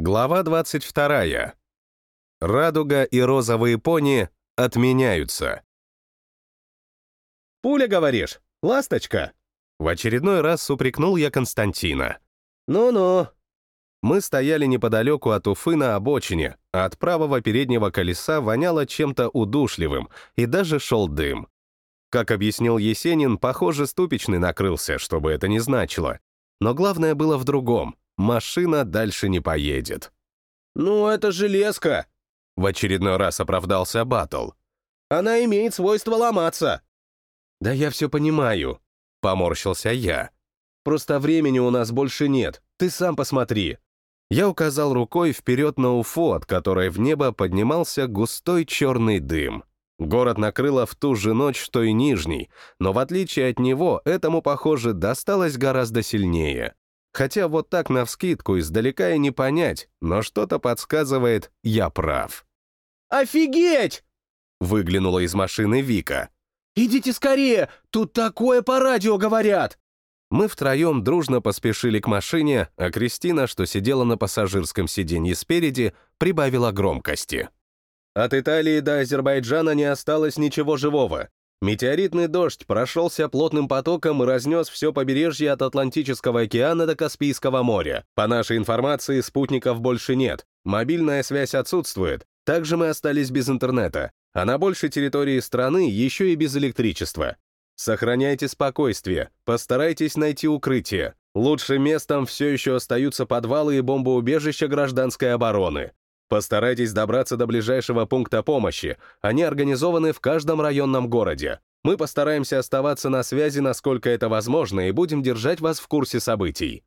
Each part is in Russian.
Глава 22. Радуга и розовые пони отменяются. «Пуля, говоришь? Ласточка?» В очередной раз упрекнул я Константина. «Ну-ну». Мы стояли неподалеку от Уфы на обочине, а от правого переднего колеса воняло чем-то удушливым, и даже шел дым. Как объяснил Есенин, похоже, ступичный накрылся, чтобы это не значило. Но главное было в другом машина дальше не поедет. «Ну, это железка!» В очередной раз оправдался Батл. «Она имеет свойство ломаться!» «Да я все понимаю», — поморщился я. «Просто времени у нас больше нет, ты сам посмотри». Я указал рукой вперед на Уфу, от которой в небо поднимался густой черный дым. Город накрыло в ту же ночь, что и Нижний, но в отличие от него этому, похоже, досталось гораздо сильнее. Хотя вот так навскидку издалека и не понять, но что-то подсказывает, я прав. «Офигеть!» — выглянула из машины Вика. «Идите скорее! Тут такое по радио говорят!» Мы втроем дружно поспешили к машине, а Кристина, что сидела на пассажирском сиденье спереди, прибавила громкости. От Италии до Азербайджана не осталось ничего живого. Метеоритный дождь прошелся плотным потоком и разнес все побережье от Атлантического океана до Каспийского моря. По нашей информации, спутников больше нет, мобильная связь отсутствует, также мы остались без интернета, а на большей территории страны еще и без электричества. Сохраняйте спокойствие, постарайтесь найти укрытие. Лучшим местом все еще остаются подвалы и бомбоубежища гражданской обороны. Постарайтесь добраться до ближайшего пункта помощи. Они организованы в каждом районном городе. Мы постараемся оставаться на связи, насколько это возможно, и будем держать вас в курсе событий.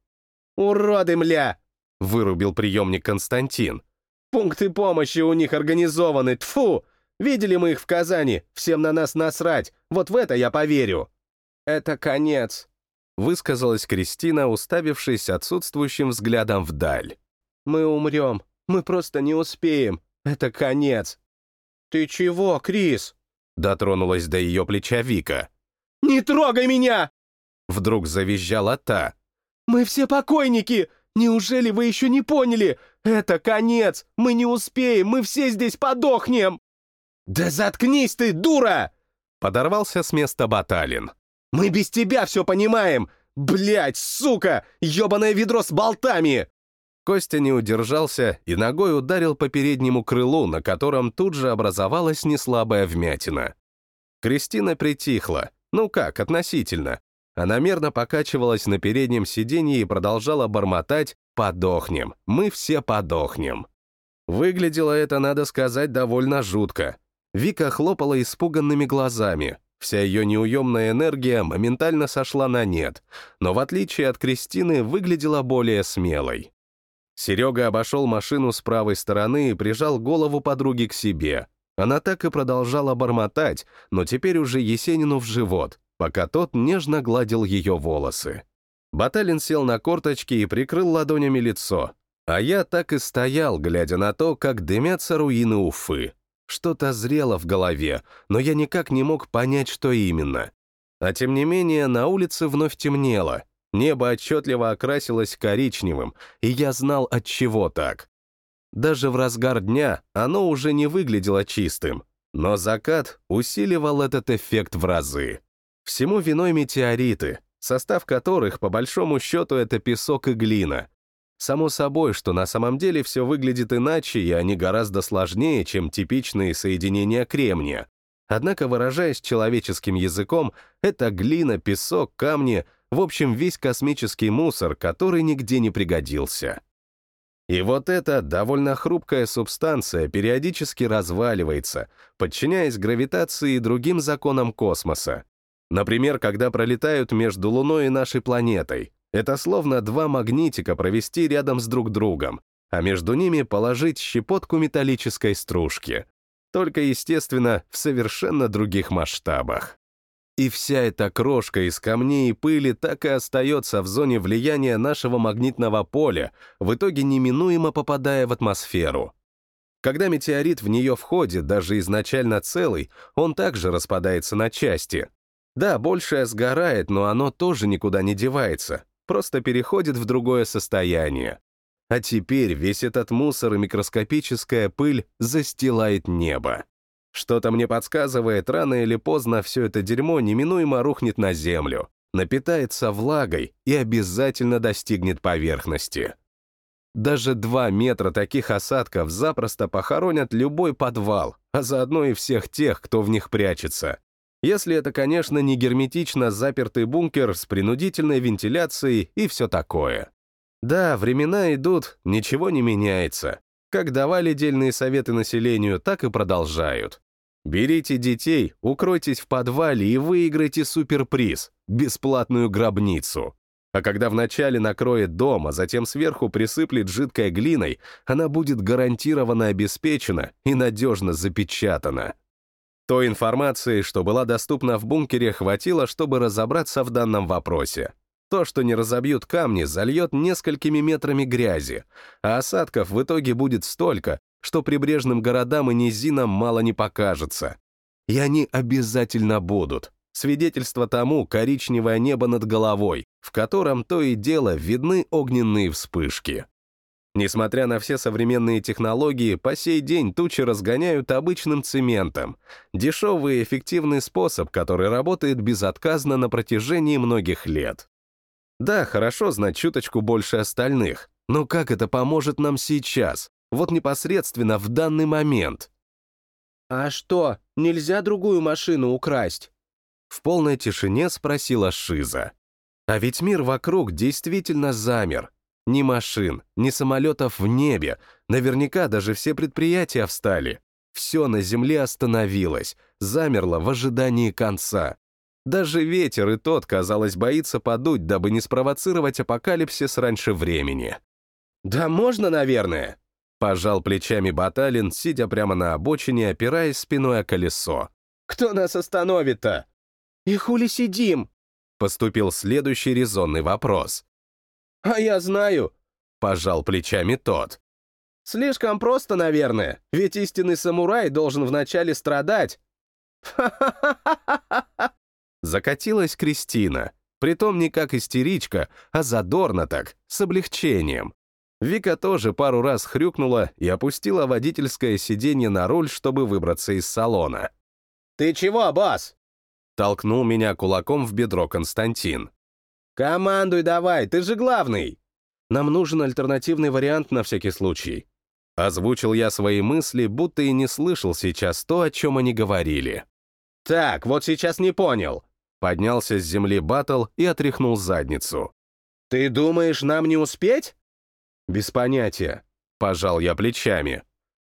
«Уроды, мля!» — вырубил приемник Константин. «Пункты помощи у них организованы, тфу! Видели мы их в Казани, всем на нас насрать, вот в это я поверю!» «Это конец», — высказалась Кристина, уставившись отсутствующим взглядом вдаль. «Мы умрем, мы просто не успеем. Это конец. «Ты чего, Крис?» Дотронулась до ее плеча Вика. «Не трогай меня!» Вдруг завизжала та. «Мы все покойники! Неужели вы еще не поняли? Это конец! Мы не успеем! Мы все здесь подохнем!» «Да заткнись ты, дура!» Подорвался с места Баталин. «Мы без тебя все понимаем! Блять, сука! ебаное ведро с болтами!» Костя не удержался и ногой ударил по переднему крылу, на котором тут же образовалась неслабая вмятина. Кристина притихла. Ну как, относительно. Она мерно покачивалась на переднем сиденье и продолжала бормотать «Подохнем! Мы все подохнем!». Выглядело это, надо сказать, довольно жутко. Вика хлопала испуганными глазами. Вся ее неуемная энергия моментально сошла на нет, но в отличие от Кристины выглядела более смелой. Серега обошел машину с правой стороны и прижал голову подруги к себе. Она так и продолжала бормотать, но теперь уже Есенину в живот, пока тот нежно гладил ее волосы. Баталин сел на корточки и прикрыл ладонями лицо, а я так и стоял, глядя на то, как дымятся руины Уфы. Что-то зрело в голове, но я никак не мог понять, что именно. А тем не менее, на улице вновь темнело — Небо отчетливо окрасилось коричневым, и я знал, от чего так. Даже в разгар дня оно уже не выглядело чистым, но закат усиливал этот эффект в разы. Всему виной метеориты, состав которых, по большому счету, это песок и глина. Само собой, что на самом деле все выглядит иначе, и они гораздо сложнее, чем типичные соединения кремния. Однако, выражаясь человеческим языком, это глина, песок, камни — в общем, весь космический мусор, который нигде не пригодился. И вот эта довольно хрупкая субстанция периодически разваливается, подчиняясь гравитации и другим законам космоса. Например, когда пролетают между Луной и нашей планетой. Это словно два магнитика провести рядом с друг другом, а между ними положить щепотку металлической стружки. Только, естественно, в совершенно других масштабах. И вся эта крошка из камней и пыли так и остается в зоне влияния нашего магнитного поля, в итоге неминуемо попадая в атмосферу. Когда метеорит в нее входит, даже изначально целый, он также распадается на части. Да, большее сгорает, но оно тоже никуда не девается, просто переходит в другое состояние. А теперь весь этот мусор и микроскопическая пыль застилает небо. Что-то мне подсказывает, рано или поздно все это дерьмо неминуемо рухнет на землю, напитается влагой и обязательно достигнет поверхности. Даже два метра таких осадков запросто похоронят любой подвал, а заодно и всех тех, кто в них прячется. Если это, конечно, не герметично запертый бункер с принудительной вентиляцией и все такое. Да, времена идут, ничего не меняется. Как давали дельные советы населению, так и продолжают. Берите детей, укройтесь в подвале и выиграйте суперприз — бесплатную гробницу. А когда вначале накроет дом, а затем сверху присыплет жидкой глиной, она будет гарантированно обеспечена и надежно запечатана. Той информации, что была доступна в бункере, хватило, чтобы разобраться в данном вопросе. То, что не разобьют камни, зальет несколькими метрами грязи, а осадков в итоге будет столько, что прибрежным городам и низинам мало не покажется. И они обязательно будут. Свидетельство тому коричневое небо над головой, в котором то и дело видны огненные вспышки. Несмотря на все современные технологии, по сей день тучи разгоняют обычным цементом. Дешевый и эффективный способ, который работает безотказно на протяжении многих лет. Да, хорошо знать чуточку больше остальных, но как это поможет нам сейчас, вот непосредственно в данный момент? «А что, нельзя другую машину украсть?» В полной тишине спросила Шиза. А ведь мир вокруг действительно замер, ни машин, ни самолетов в небе, наверняка даже все предприятия встали. Все на земле остановилось, замерло в ожидании конца. Даже ветер и тот, казалось, боится подуть, дабы не спровоцировать апокалипсис раньше времени. «Да можно, наверное», — пожал плечами Баталин, сидя прямо на обочине, опираясь спиной о колесо. «Кто нас остановит-то?» «И хули сидим?» — поступил следующий резонный вопрос. «А я знаю», — пожал плечами тот. «Слишком просто, наверное, ведь истинный самурай должен вначале страдать». Закатилась Кристина, притом не как истеричка, а задорно так, с облегчением. Вика тоже пару раз хрюкнула и опустила водительское сиденье на руль, чтобы выбраться из салона. «Ты чего, босс?» Толкнул меня кулаком в бедро Константин. «Командуй давай, ты же главный!» «Нам нужен альтернативный вариант на всякий случай». Озвучил я свои мысли, будто и не слышал сейчас то, о чем они говорили. «Так, вот сейчас не понял». Поднялся с земли Баттл и отряхнул задницу. «Ты думаешь, нам не успеть?» «Без понятия», — пожал я плечами.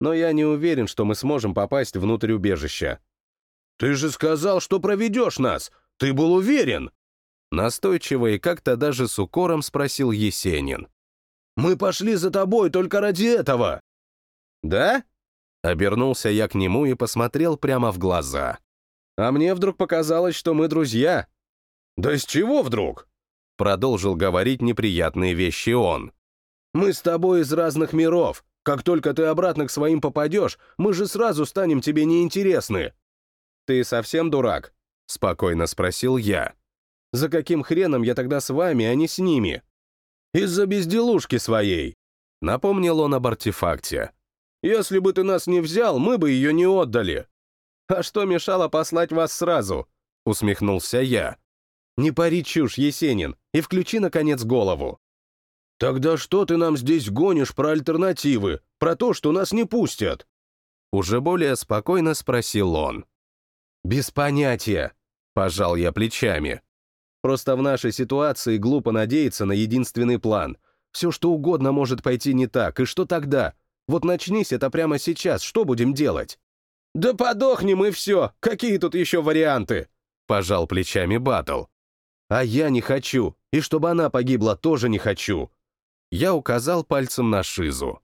«Но я не уверен, что мы сможем попасть внутрь убежища». «Ты же сказал, что проведешь нас! Ты был уверен!» Настойчиво и как-то даже с укором спросил Есенин. «Мы пошли за тобой только ради этого!» «Да?» Обернулся я к нему и посмотрел прямо в глаза. «А мне вдруг показалось, что мы друзья». «Да с чего вдруг?» Продолжил говорить неприятные вещи он. «Мы с тобой из разных миров. Как только ты обратно к своим попадешь, мы же сразу станем тебе неинтересны». «Ты совсем дурак?» — спокойно спросил я. За каким хреном я тогда с вами, а не с ними? Из-за безделушки своей. Напомнил он об артефакте. Если бы ты нас не взял, мы бы ее не отдали. А что мешало послать вас сразу? Усмехнулся я. Не пари чушь, Есенин, и включи, наконец, голову. Тогда что ты нам здесь гонишь про альтернативы, про то, что нас не пустят? Уже более спокойно спросил он. Без понятия, пожал я плечами. Просто в нашей ситуации глупо надеяться на единственный план. Все что угодно может пойти не так, и что тогда? Вот начнись это прямо сейчас, что будем делать? «Да подохнем и все! Какие тут еще варианты?» — пожал плечами Батл. «А я не хочу, и чтобы она погибла, тоже не хочу». Я указал пальцем на Шизу.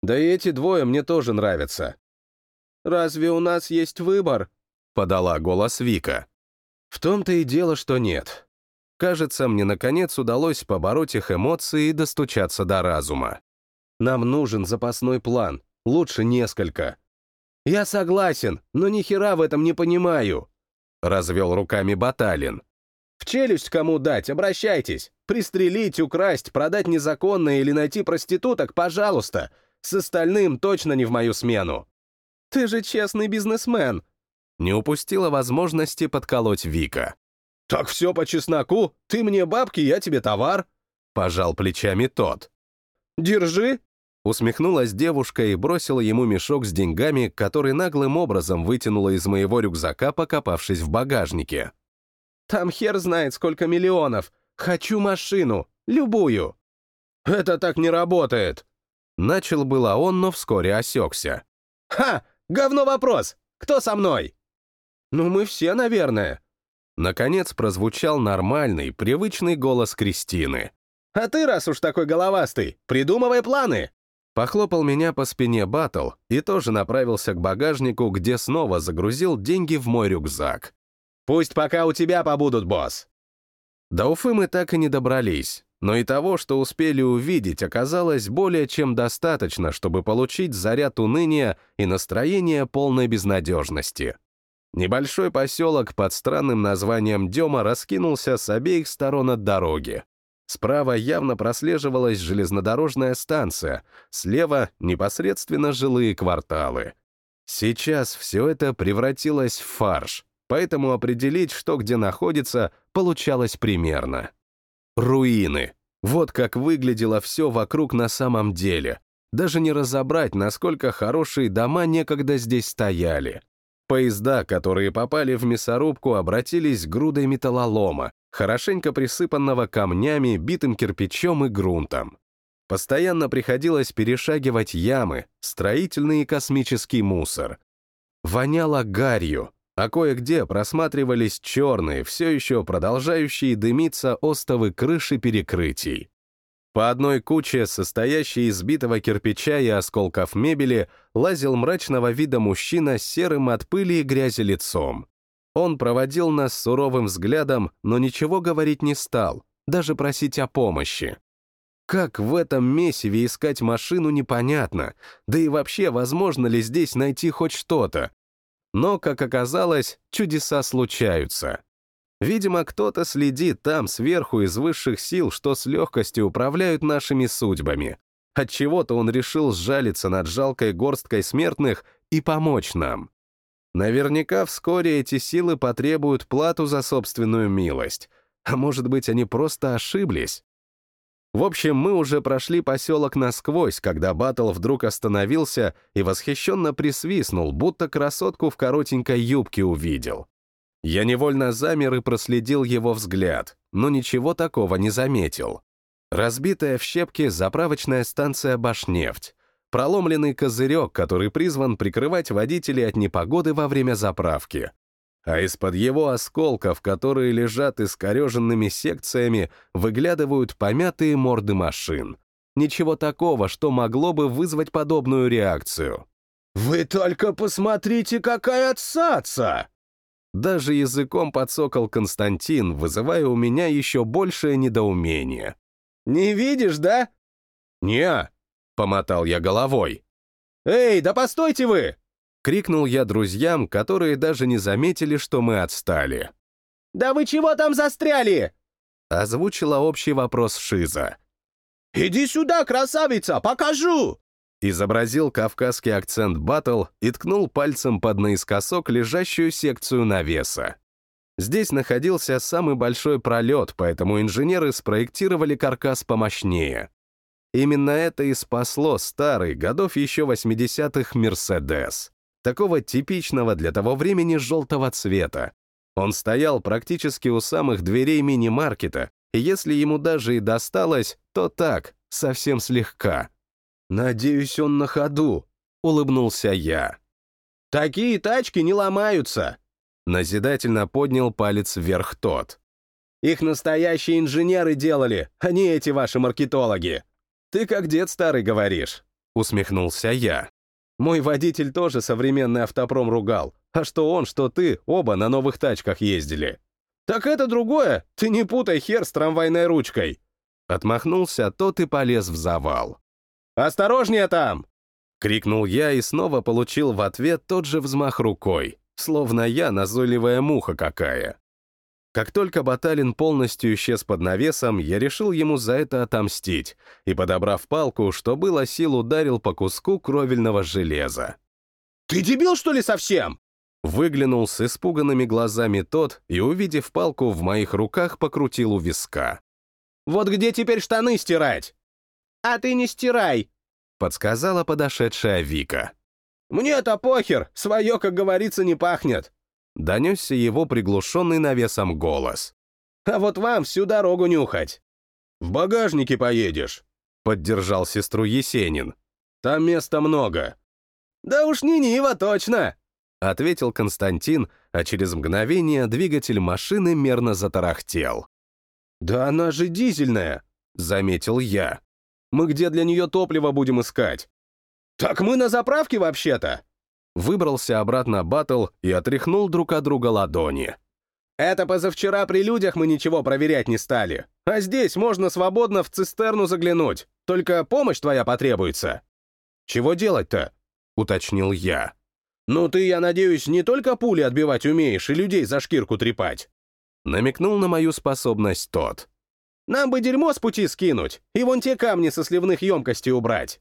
«Да и эти двое мне тоже нравятся». «Разве у нас есть выбор?» — подала голос Вика. «В том-то и дело, что нет. Кажется, мне наконец удалось побороть их эмоции и достучаться до разума. Нам нужен запасной план, лучше несколько. «Я согласен, но ни хера в этом не понимаю», — развел руками Баталин. «В челюсть кому дать, обращайтесь. Пристрелить, украсть, продать незаконно или найти проституток — пожалуйста. С остальным точно не в мою смену. Ты же честный бизнесмен. Не упустила возможности подколоть Вика. Так все по чесноку. Ты мне бабки, я тебе товар. Пожал плечами тот. Держи. Усмехнулась девушка и бросила ему мешок с деньгами, который наглым образом вытянула из моего рюкзака, покопавшись в багажнике. «Там хер знает, сколько миллионов. Хочу машину. Любую». «Это так не работает». Начал было он, но вскоре осекся. «Ха! Говно вопрос! Кто со мной?» «Ну, мы все, наверное». Наконец прозвучал нормальный, привычный голос Кристины. «А ты, раз уж такой головастый, придумывай планы!» Похлопал меня по спине Батл и тоже направился к багажнику, где снова загрузил деньги в мой рюкзак. «Пусть пока у тебя побудут, босс!» До Уфы мы так и не добрались, но и того, что успели увидеть, оказалось более чем достаточно, чтобы получить заряд уныния и настроение полной безнадежности. Небольшой поселок под странным названием Дема раскинулся с обеих сторон от дороги. Справа явно прослеживалась железнодорожная станция, слева — непосредственно жилые кварталы. Сейчас все это превратилось в фарш, поэтому определить, что где находится, получалось примерно. Руины. Вот как выглядело все вокруг на самом деле. Даже не разобрать, насколько хорошие дома некогда здесь стояли. Поезда, которые попали в мясорубку, обратились грудой металлолома, хорошенько присыпанного камнями, битым кирпичом и грунтом. Постоянно приходилось перешагивать ямы, строительный и космический мусор. Воняло гарью, а кое-где просматривались черные, все еще продолжающие дымиться остовы крыши перекрытий. По одной куче, состоящей из битого кирпича и осколков мебели, лазил мрачного вида мужчина с серым от пыли и грязи лицом. Он проводил нас суровым взглядом, но ничего говорить не стал, даже просить о помощи. Как в этом месиве искать машину, непонятно, да и вообще, возможно ли здесь найти хоть что-то. Но, как оказалось, чудеса случаются. Видимо, кто-то следит там сверху из высших сил, что с легкостью управляют нашими судьбами. Отчего-то он решил сжалиться над жалкой горсткой смертных и помочь нам. Наверняка вскоре эти силы потребуют плату за собственную милость. А может быть, они просто ошиблись? В общем, мы уже прошли поселок насквозь, когда Батл вдруг остановился и восхищенно присвистнул, будто красотку в коротенькой юбке увидел. Я невольно замер и проследил его взгляд, но ничего такого не заметил. Разбитая в щепки заправочная станция «Башнефть», проломленный козырек, который призван прикрывать водителей от непогоды во время заправки. А из-под его осколков, которые лежат искореженными секциями, выглядывают помятые морды машин. Ничего такого, что могло бы вызвать подобную реакцию. «Вы только посмотрите, какая отсаца!» Даже языком подсокал Константин, вызывая у меня еще большее недоумение. «Не видишь, да?» «Не», — помотал я головой. «Эй, да постойте вы!» — крикнул я друзьям, которые даже не заметили, что мы отстали. «Да вы чего там застряли?» — озвучила общий вопрос Шиза. «Иди сюда, красавица, покажу!» Изобразил кавказский акцент Батл и ткнул пальцем под наискосок лежащую секцию навеса. Здесь находился самый большой пролет, поэтому инженеры спроектировали каркас помощнее. Именно это и спасло старый, годов еще 80-х Мерседес. Такого типичного для того времени желтого цвета. Он стоял практически у самых дверей мини-маркета, и если ему даже и досталось, то так, совсем слегка. «Надеюсь, он на ходу», — улыбнулся я. «Такие тачки не ломаются», — назидательно поднял палец вверх тот. «Их настоящие инженеры делали, а не эти ваши маркетологи. Ты как дед старый говоришь», — усмехнулся я. «Мой водитель тоже современный автопром ругал, а что он, что ты, оба на новых тачках ездили». «Так это другое, ты не путай хер с трамвайной ручкой», Отмахнулся тот и полез в завал. «Осторожнее там!» — крикнул я и снова получил в ответ тот же взмах рукой, словно я назойливая муха какая. Как только Баталин полностью исчез под навесом, я решил ему за это отомстить и, подобрав палку, что было сил, ударил по куску кровельного железа. «Ты дебил, что ли, совсем?» Выглянул с испуганными глазами тот и, увидев палку в моих руках, покрутил у виска. «Вот где теперь штаны стирать?» «А ты не стирай!» — подсказала подошедшая Вика. «Мне-то похер, свое, как говорится, не пахнет!» Донесся его приглушенный навесом голос. «А вот вам всю дорогу нюхать!» «В багажнике поедешь!» — поддержал сестру Есенин. «Там места много!» «Да уж не Нива, точно!» — ответил Константин, а через мгновение двигатель машины мерно затарахтел. «Да она же дизельная!» — заметил я. «Мы где для нее топливо будем искать?» «Так мы на заправке вообще-то!» Выбрался обратно Баттл и отряхнул друг от друга ладони. «Это позавчера при людях мы ничего проверять не стали. А здесь можно свободно в цистерну заглянуть. Только помощь твоя потребуется». «Чего делать-то?» — уточнил я. «Ну ты, я надеюсь, не только пули отбивать умеешь и людей за шкирку трепать?» Намекнул на мою способность тот. «Нам бы дерьмо с пути скинуть и вон те камни со сливных емкостей убрать».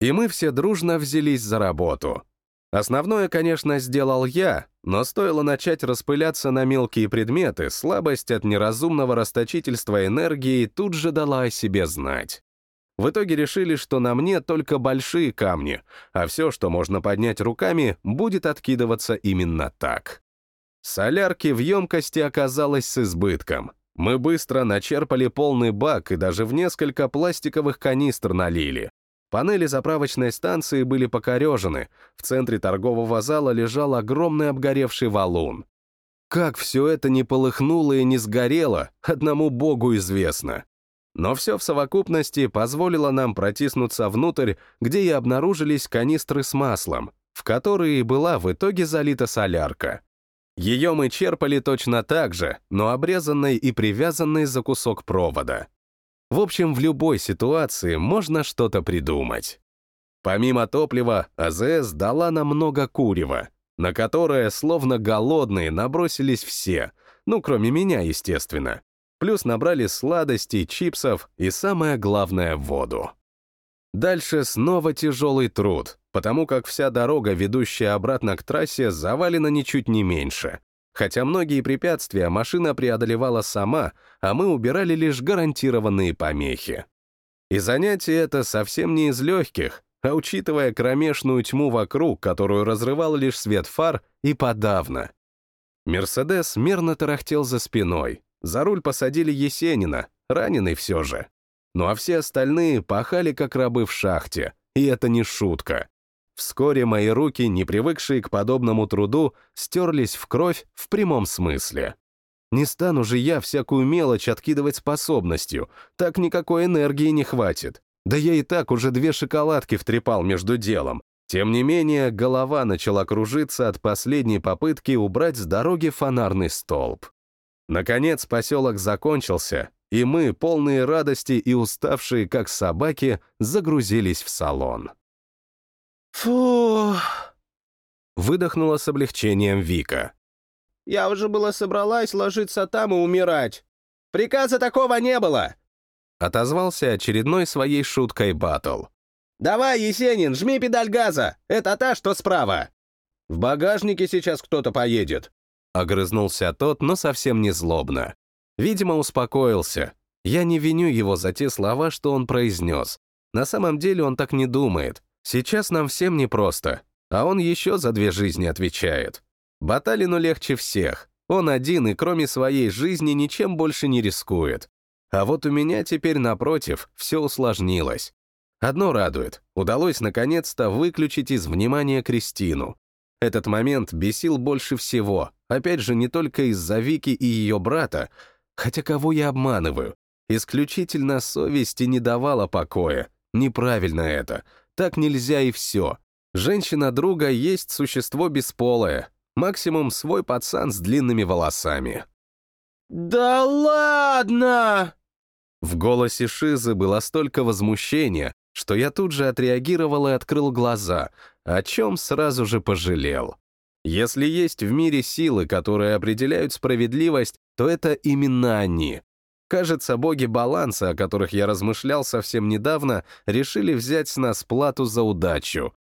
И мы все дружно взялись за работу. Основное, конечно, сделал я, но стоило начать распыляться на мелкие предметы, слабость от неразумного расточительства энергии тут же дала о себе знать. В итоге решили, что на мне только большие камни, а все, что можно поднять руками, будет откидываться именно так. Солярки в емкости оказалось с избытком. Мы быстро начерпали полный бак и даже в несколько пластиковых канистр налили. Панели заправочной станции были покорежены, в центре торгового зала лежал огромный обгоревший валун. Как все это не полыхнуло и не сгорело, одному богу известно. Но все в совокупности позволило нам протиснуться внутрь, где и обнаружились канистры с маслом, в которые была в итоге залита солярка. Ее мы черпали точно так же, но обрезанной и привязанной за кусок провода. В общем, в любой ситуации можно что-то придумать. Помимо топлива, АЗС дала нам много курева, на которое, словно голодные, набросились все, ну, кроме меня, естественно плюс набрали сладостей, чипсов и, самое главное, воду. Дальше снова тяжелый труд, потому как вся дорога, ведущая обратно к трассе, завалена ничуть не меньше. Хотя многие препятствия машина преодолевала сама, а мы убирали лишь гарантированные помехи. И занятие это совсем не из легких, а учитывая кромешную тьму вокруг, которую разрывал лишь свет фар, и подавно. Мерседес мерно тарахтел за спиной, за руль посадили Есенина, раненый все же. Ну а все остальные пахали как рабы в шахте, и это не шутка. Вскоре мои руки, не привыкшие к подобному труду, стерлись в кровь в прямом смысле. Не стану же я всякую мелочь откидывать способностью, так никакой энергии не хватит. Да я и так уже две шоколадки втрепал между делом. Тем не менее, голова начала кружиться от последней попытки убрать с дороги фонарный столб. Наконец поселок закончился, и мы, полные радости и уставшие, как собаки, загрузились в салон. «Фу!» — выдохнула с облегчением Вика. «Я уже была собралась ложиться там и умирать. Приказа такого не было!» Отозвался очередной своей шуткой Батл. «Давай, Есенин, жми педаль газа! Это та, что справа!» «В багажнике сейчас кто-то поедет. Огрызнулся тот, но совсем не злобно. Видимо, успокоился. Я не виню его за те слова, что он произнес. На самом деле он так не думает. Сейчас нам всем непросто, а он еще за две жизни отвечает. Баталину легче всех. Он один и кроме своей жизни ничем больше не рискует. А вот у меня теперь, напротив, все усложнилось. Одно радует, удалось наконец-то выключить из внимания Кристину. Этот момент бесил больше всего, опять же, не только из-за Вики и ее брата, хотя кого я обманываю, исключительно совести не давала покоя. Неправильно это, так нельзя и все. Женщина друга есть существо бесполое, максимум свой пацан с длинными волосами. «Да ладно!» В голосе Шизы было столько возмущения, что я тут же отреагировал и открыл глаза, о чем сразу же пожалел. Если есть в мире силы, которые определяют справедливость, то это именно они. Кажется, боги баланса, о которых я размышлял совсем недавно, решили взять с нас плату за удачу.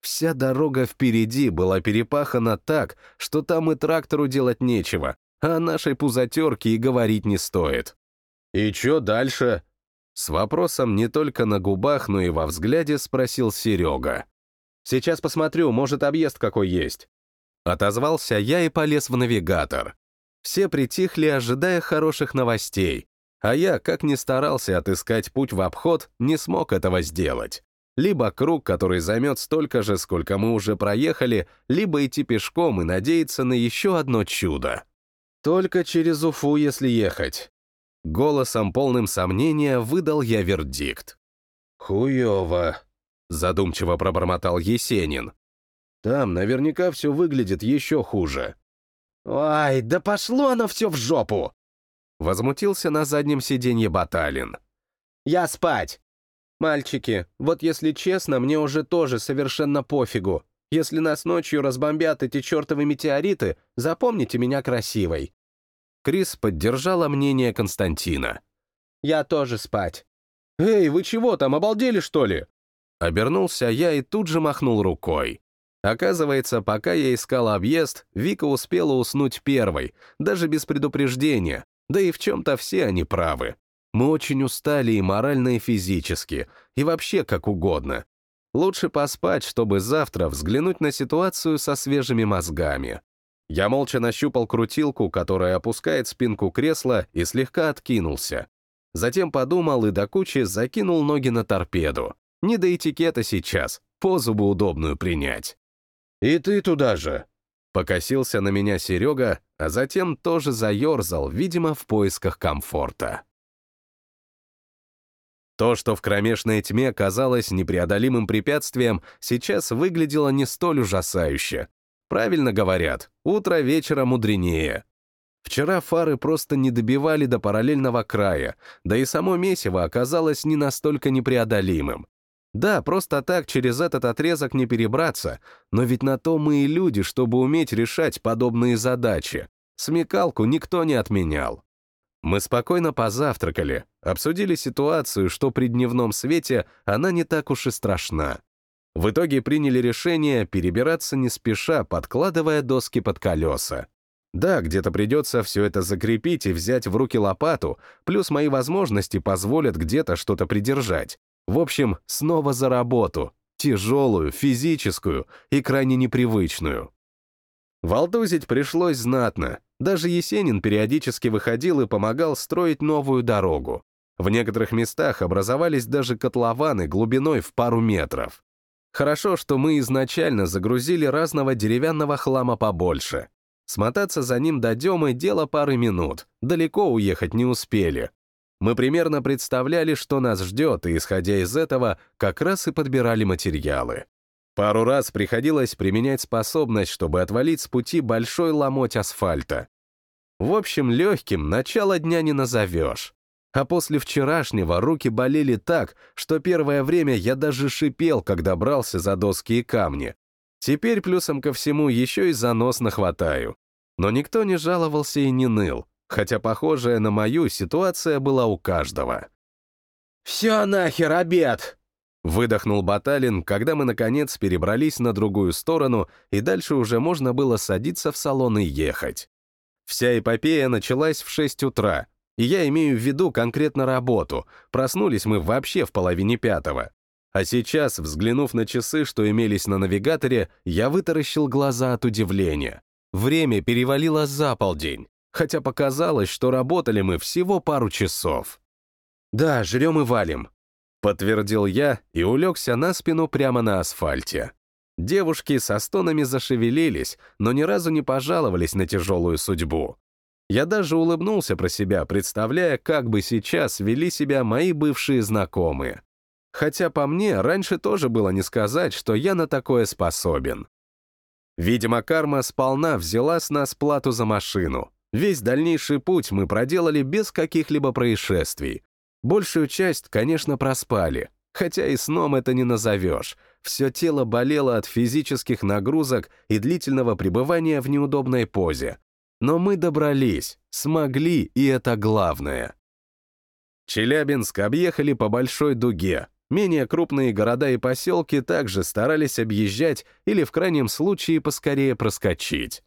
Вся дорога впереди была перепахана так, что там и трактору делать нечего, а о нашей пузатерке и говорить не стоит. «И чё дальше?» С вопросом не только на губах, но и во взгляде спросил Серега. «Сейчас посмотрю, может, объезд какой есть». Отозвался я и полез в навигатор. Все притихли, ожидая хороших новостей, а я, как ни старался отыскать путь в обход, не смог этого сделать. Либо круг, который займет столько же, сколько мы уже проехали, либо идти пешком и надеяться на еще одно чудо. Только через Уфу, если ехать. Голосом, полным сомнения, выдал я вердикт. «Хуёво», — задумчиво пробормотал Есенин. «Там наверняка все выглядит еще хуже». «Ой, да пошло оно все в жопу!» Возмутился на заднем сиденье Баталин. «Я спать!» «Мальчики, вот если честно, мне уже тоже совершенно пофигу. Если нас ночью разбомбят эти чертовы метеориты, запомните меня красивой». Крис поддержала мнение Константина. «Я тоже спать». «Эй, вы чего там, обалдели, что ли?» Обернулся я и тут же махнул рукой. Оказывается, пока я искал объезд, Вика успела уснуть первой, даже без предупреждения, да и в чем-то все они правы. Мы очень устали и морально, и физически, и вообще как угодно. Лучше поспать, чтобы завтра взглянуть на ситуацию со свежими мозгами. Я молча нащупал крутилку, которая опускает спинку кресла, и слегка откинулся. Затем подумал и до кучи закинул ноги на торпеду. Не до этикета сейчас, позу бы удобную принять. «И ты туда же!» Покосился на меня Серега, а затем тоже заерзал, видимо, в поисках комфорта. То, что в кромешной тьме казалось непреодолимым препятствием, сейчас выглядело не столь ужасающе. Правильно говорят, утро вечера мудренее. Вчера фары просто не добивали до параллельного края, да и само месиво оказалось не настолько непреодолимым. Да, просто так через этот отрезок не перебраться, но ведь на то мы и люди, чтобы уметь решать подобные задачи. Смекалку никто не отменял. Мы спокойно позавтракали, обсудили ситуацию, что при дневном свете она не так уж и страшна. В итоге приняли решение перебираться не спеша, подкладывая доски под колеса. Да, где-то придется все это закрепить и взять в руки лопату, плюс мои возможности позволят где-то что-то придержать. В общем, снова за работу, тяжелую, физическую и крайне непривычную. Волтузить пришлось знатно. Даже Есенин периодически выходил и помогал строить новую дорогу. В некоторых местах образовались даже котлованы глубиной в пару метров. Хорошо, что мы изначально загрузили разного деревянного хлама побольше. Смотаться за ним до Демы — дело пары минут, далеко уехать не успели. Мы примерно представляли, что нас ждет, и, исходя из этого, как раз и подбирали материалы. Пару раз приходилось применять способность, чтобы отвалить с пути большой ломоть асфальта. В общем, легким начало дня не назовешь. А после вчерашнего руки болели так, что первое время я даже шипел, когда брался за доски и камни. Теперь плюсом ко всему еще и занос нахватаю. Но никто не жаловался и не ныл хотя похожая на мою ситуация была у каждого. «Все нахер, обед!» Выдохнул Баталин, когда мы, наконец, перебрались на другую сторону, и дальше уже можно было садиться в салон и ехать. Вся эпопея началась в 6 утра, и я имею в виду конкретно работу. Проснулись мы вообще в половине пятого. А сейчас, взглянув на часы, что имелись на навигаторе, я вытаращил глаза от удивления. Время перевалило за полдень хотя показалось, что работали мы всего пару часов. «Да, жрем и валим», — подтвердил я и улегся на спину прямо на асфальте. Девушки со стонами зашевелились, но ни разу не пожаловались на тяжелую судьбу. Я даже улыбнулся про себя, представляя, как бы сейчас вели себя мои бывшие знакомые. Хотя по мне раньше тоже было не сказать, что я на такое способен. Видимо, карма сполна взяла с нас плату за машину, Весь дальнейший путь мы проделали без каких-либо происшествий. Большую часть, конечно, проспали. Хотя и сном это не назовешь. Все тело болело от физических нагрузок и длительного пребывания в неудобной позе. Но мы добрались, смогли, и это главное. Челябинск объехали по большой дуге. Менее крупные города и поселки также старались объезжать или в крайнем случае поскорее проскочить.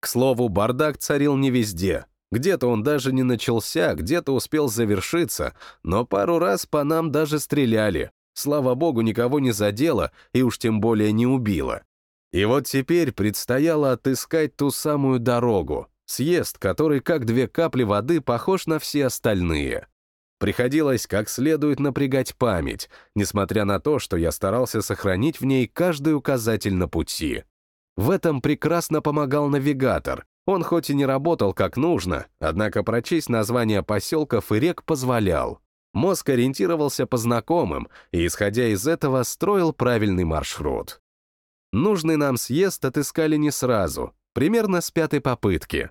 К слову, бардак царил не везде. Где-то он даже не начался, где-то успел завершиться, но пару раз по нам даже стреляли. Слава богу, никого не задело и уж тем более не убило. И вот теперь предстояло отыскать ту самую дорогу, съезд, который как две капли воды похож на все остальные. Приходилось как следует напрягать память, несмотря на то, что я старался сохранить в ней каждый указатель на пути. В этом прекрасно помогал навигатор. Он хоть и не работал как нужно, однако прочесть названия поселков и рек позволял. Мозг ориентировался по знакомым и, исходя из этого, строил правильный маршрут. Нужный нам съезд отыскали не сразу, примерно с пятой попытки.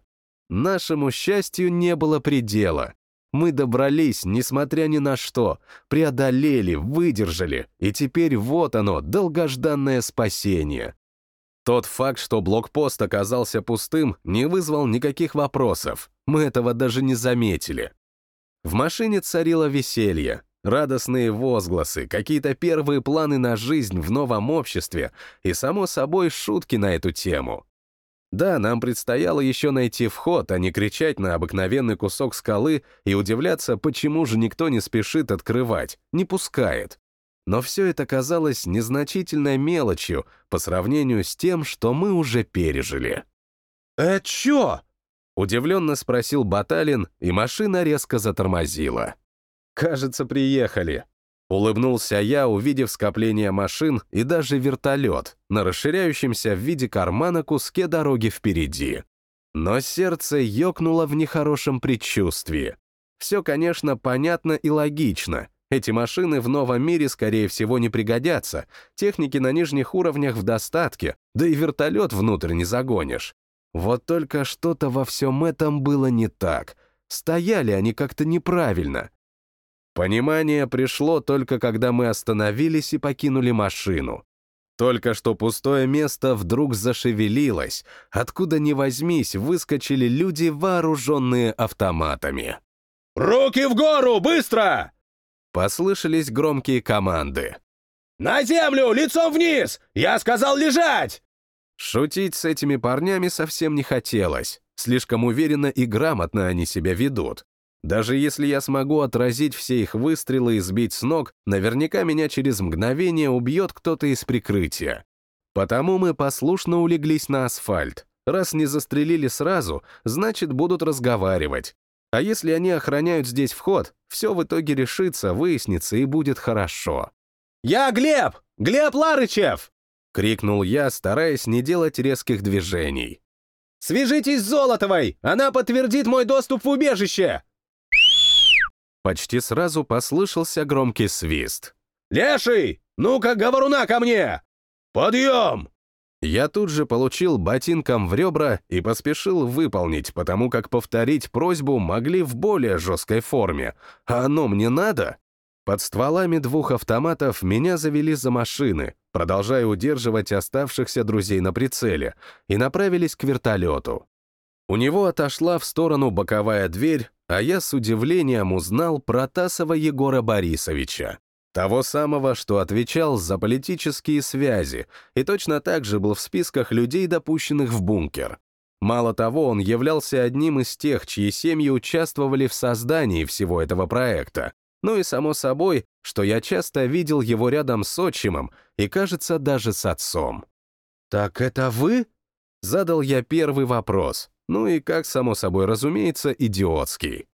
Нашему счастью не было предела. Мы добрались, несмотря ни на что, преодолели, выдержали, и теперь вот оно, долгожданное спасение. Тот факт, что блокпост оказался пустым, не вызвал никаких вопросов. Мы этого даже не заметили. В машине царило веселье, радостные возгласы, какие-то первые планы на жизнь в новом обществе и, само собой, шутки на эту тему. Да, нам предстояло еще найти вход, а не кричать на обыкновенный кусок скалы и удивляться, почему же никто не спешит открывать, не пускает. Но все это казалось незначительной мелочью по сравнению с тем, что мы уже пережили. «Это чё?» — удивленно спросил Баталин, и машина резко затормозила. «Кажется, приехали», — улыбнулся я, увидев скопление машин и даже вертолет на расширяющемся в виде кармана куске дороги впереди. Но сердце ёкнуло в нехорошем предчувствии. Все, конечно, понятно и логично — эти машины в новом мире, скорее всего, не пригодятся, техники на нижних уровнях в достатке, да и вертолет внутрь не загонишь. Вот только что-то во всем этом было не так. Стояли они как-то неправильно. Понимание пришло только когда мы остановились и покинули машину. Только что пустое место вдруг зашевелилось. Откуда ни возьмись, выскочили люди, вооруженные автоматами. «Руки в гору, быстро!» Послышались громкие команды. «На землю, лицом вниз! Я сказал лежать!» Шутить с этими парнями совсем не хотелось. Слишком уверенно и грамотно они себя ведут. Даже если я смогу отразить все их выстрелы и сбить с ног, наверняка меня через мгновение убьет кто-то из прикрытия. Потому мы послушно улеглись на асфальт. Раз не застрелили сразу, значит, будут разговаривать. А если они охраняют здесь вход, все в итоге решится, выяснится и будет хорошо. «Я Глеб! Глеб Ларычев!» — крикнул я, стараясь не делать резких движений. «Свяжитесь с Золотовой! Она подтвердит мой доступ в убежище!» Почти сразу послышался громкий свист. «Леший! Ну-ка, говоруна ко мне! Подъем!» Я тут же получил ботинком в ребра и поспешил выполнить, потому как повторить просьбу могли в более жесткой форме. А оно мне надо? Под стволами двух автоматов меня завели за машины, продолжая удерживать оставшихся друзей на прицеле, и направились к вертолету. У него отошла в сторону боковая дверь, а я с удивлением узнал про Тасова Егора Борисовича. Того самого, что отвечал за политические связи, и точно так же был в списках людей, допущенных в бункер. Мало того, он являлся одним из тех, чьи семьи участвовали в создании всего этого проекта. Ну и само собой, что я часто видел его рядом с отчимом и, кажется, даже с отцом. «Так это вы?» Задал я первый вопрос, ну и, как само собой разумеется, идиотский.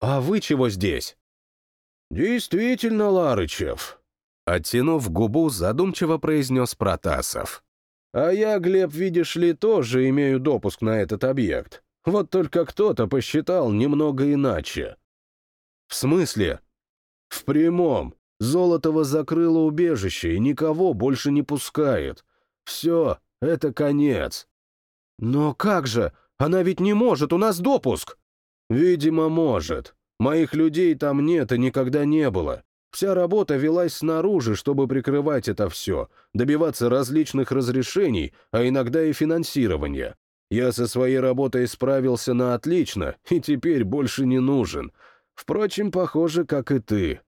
«А вы чего здесь?» «Действительно, Ларычев», — оттянув губу, задумчиво произнес Протасов. «А я, Глеб, видишь ли, тоже имею допуск на этот объект. Вот только кто-то посчитал немного иначе». «В смысле?» «В прямом. Золотого закрыло убежище и никого больше не пускает. Все, это конец». «Но как же? Она ведь не может, у нас допуск!» «Видимо, может. Моих людей там нет и никогда не было. Вся работа велась снаружи, чтобы прикрывать это все, добиваться различных разрешений, а иногда и финансирования. Я со своей работой справился на отлично и теперь больше не нужен. Впрочем, похоже, как и ты.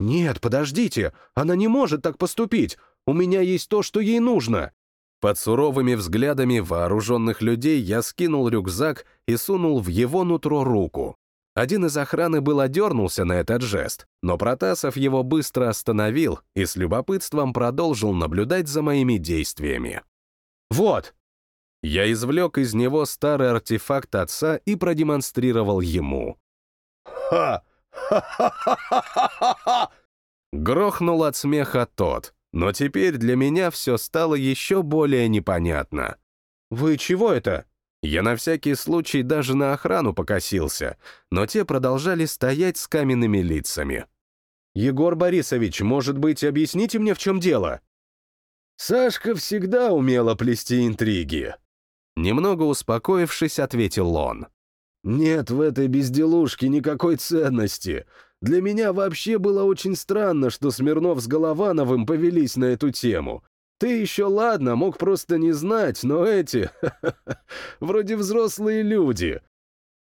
«Нет, подождите, она не может так поступить. У меня есть то, что ей нужно». Под суровыми взглядами вооруженных людей я скинул рюкзак и сунул в его нутро руку. Один из охраны был одернулся на этот жест, но Протасов его быстро остановил и с любопытством продолжил наблюдать за моими действиями. «Вот!» Я извлек из него старый артефакт отца и продемонстрировал ему. «Ха! Ха-ха-ха-ха-ха-ха!» Грохнул от смеха тот, но теперь для меня все стало еще более непонятно. «Вы чего это?» Я на всякий случай даже на охрану покосился, но те продолжали стоять с каменными лицами. «Егор Борисович, может быть, объясните мне, в чем дело?» Сашка всегда умела плести интриги. Немного успокоившись, ответил он. «Нет в этой безделушке никакой ценности. Для меня вообще было очень странно, что Смирнов с Головановым повелись на эту тему. Ты еще ладно, мог просто не знать, но эти... вроде взрослые люди.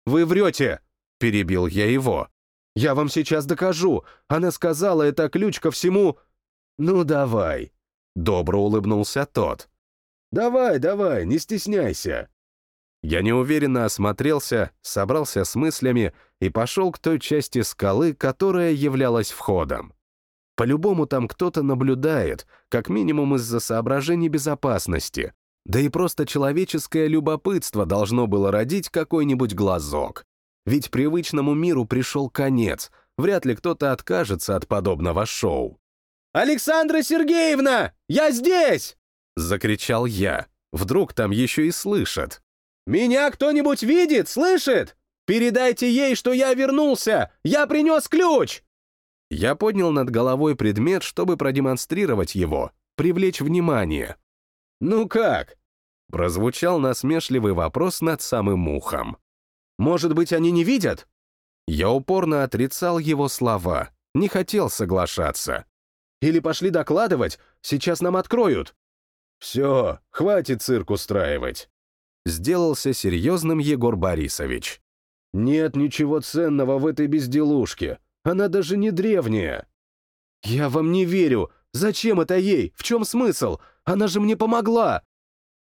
«Вы врете!» — перебил я его. «Я вам сейчас докажу. Она сказала, это ключ ко всему...» «Ну, давай!» — добро улыбнулся тот. «Давай, давай, не стесняйся!» Я неуверенно осмотрелся, собрался с мыслями и пошел к той части скалы, которая являлась входом. По-любому там кто-то наблюдает, как минимум из-за соображений безопасности. Да и просто человеческое любопытство должно было родить какой-нибудь глазок. Ведь привычному миру пришел конец, вряд ли кто-то откажется от подобного шоу. «Александра Сергеевна, я здесь!» — закричал я. Вдруг там еще и слышат. «Меня кто-нибудь видит, слышит? Передайте ей, что я вернулся! Я принес ключ!» Я поднял над головой предмет, чтобы продемонстрировать его, привлечь внимание. «Ну как?» — прозвучал насмешливый вопрос над самым ухом. «Может быть, они не видят?» Я упорно отрицал его слова, не хотел соглашаться. «Или пошли докладывать, сейчас нам откроют». «Все, хватит цирк устраивать», — сделался серьезным Егор Борисович. «Нет ничего ценного в этой безделушке. Она даже не древняя. Я вам не верю. Зачем это ей? В чем смысл? Она же мне помогла.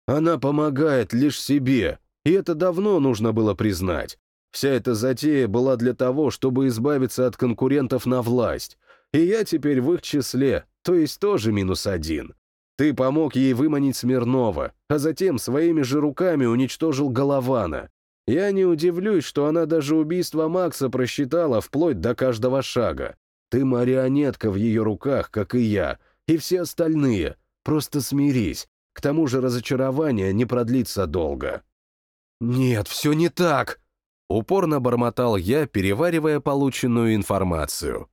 Она помогает лишь себе, и это давно нужно было признать. Вся эта затея была для того, чтобы избавиться от конкурентов на власть. И я теперь в их числе, то есть тоже минус один. Ты помог ей выманить Смирнова, а затем своими же руками уничтожил Голована. Я не удивлюсь, что она даже убийство Макса просчитала вплоть до каждого шага. Ты марионетка в ее руках, как и я, и все остальные. Просто смирись. К тому же разочарование не продлится долго. «Нет, все не так!» Упорно бормотал я, переваривая полученную информацию.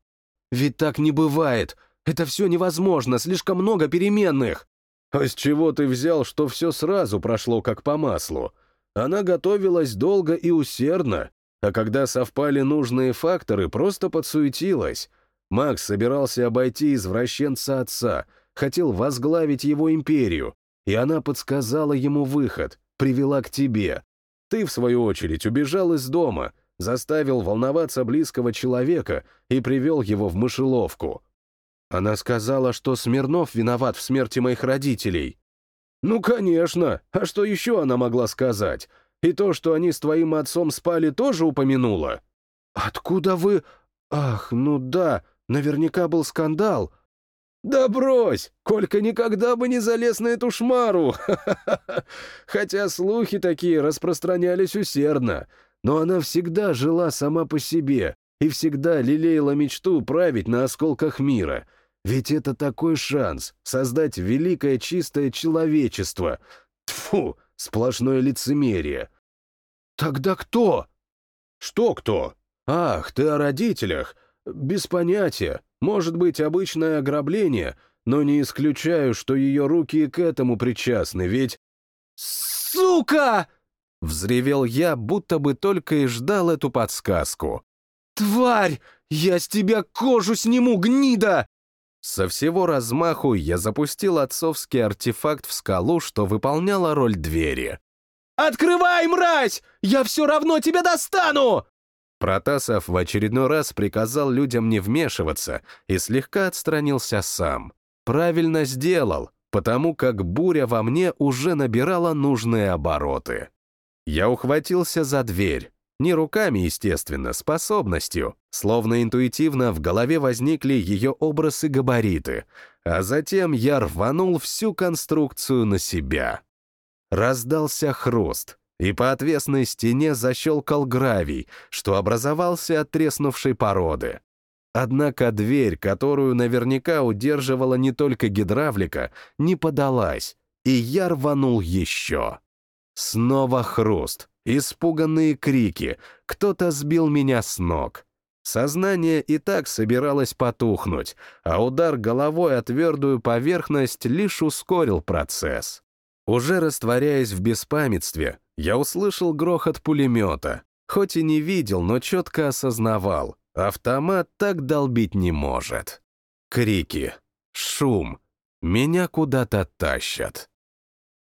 «Ведь так не бывает. Это все невозможно, слишком много переменных». «А с чего ты взял, что все сразу прошло как по маслу?» Она готовилась долго и усердно, а когда совпали нужные факторы, просто подсуетилась. Макс собирался обойти извращенца отца, хотел возглавить его империю, и она подсказала ему выход, привела к тебе. Ты, в свою очередь, убежал из дома, заставил волноваться близкого человека и привел его в мышеловку. Она сказала, что Смирнов виноват в смерти моих родителей. «Ну, конечно! А что еще она могла сказать? И то, что они с твоим отцом спали, тоже упомянула?» «Откуда вы...» «Ах, ну да, наверняка был скандал». «Да брось! Колька никогда бы не залез на эту шмару! Хотя слухи такие распространялись усердно, но она всегда жила сама по себе и всегда лелеяла мечту править на осколках мира — ведь это такой шанс создать великое чистое человечество. Тфу, сплошное лицемерие. Тогда кто? Что кто? Ах, ты о родителях. Без понятия. Может быть, обычное ограбление, но не исключаю, что ее руки к этому причастны, ведь... «Сука!» Взревел я, будто бы только и ждал эту подсказку. «Тварь! Я с тебя кожу сниму, гнида!» Со всего размаху я запустил отцовский артефакт в скалу, что выполняла роль двери. «Открывай, мразь! Я все равно тебя достану!» Протасов в очередной раз приказал людям не вмешиваться и слегка отстранился сам. Правильно сделал, потому как буря во мне уже набирала нужные обороты. Я ухватился за дверь. Не руками, естественно, способностью. Словно интуитивно в голове возникли ее образ и габариты, а затем я рванул всю конструкцию на себя. Раздался хруст, и по отвесной стене защелкал гравий, что образовался от треснувшей породы. Однако дверь, которую наверняка удерживала не только гидравлика, не подалась, и я рванул еще. Снова хруст, испуганные крики, кто-то сбил меня с ног. Сознание и так собиралось потухнуть, а удар головой о твердую поверхность лишь ускорил процесс. Уже растворяясь в беспамятстве, я услышал грохот пулемета. Хоть и не видел, но четко осознавал. Автомат так долбить не может. Крики, шум. Меня куда-то тащат.